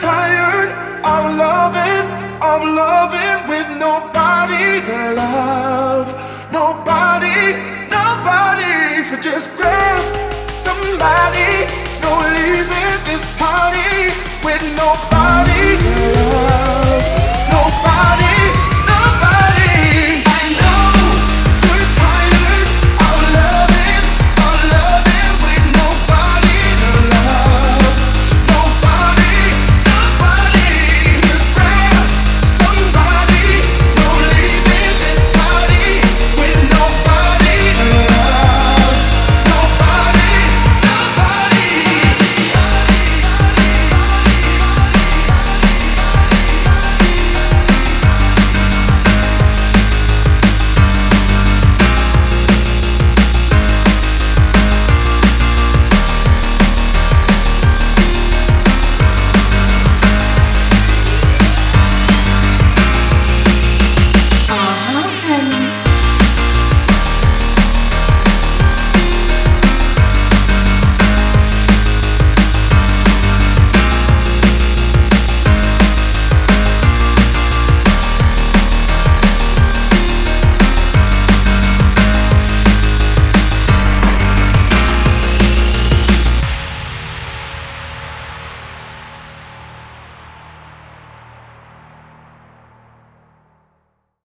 tired of loving, of loving with nobody to love. Nobody, nobody. So just grab somebody.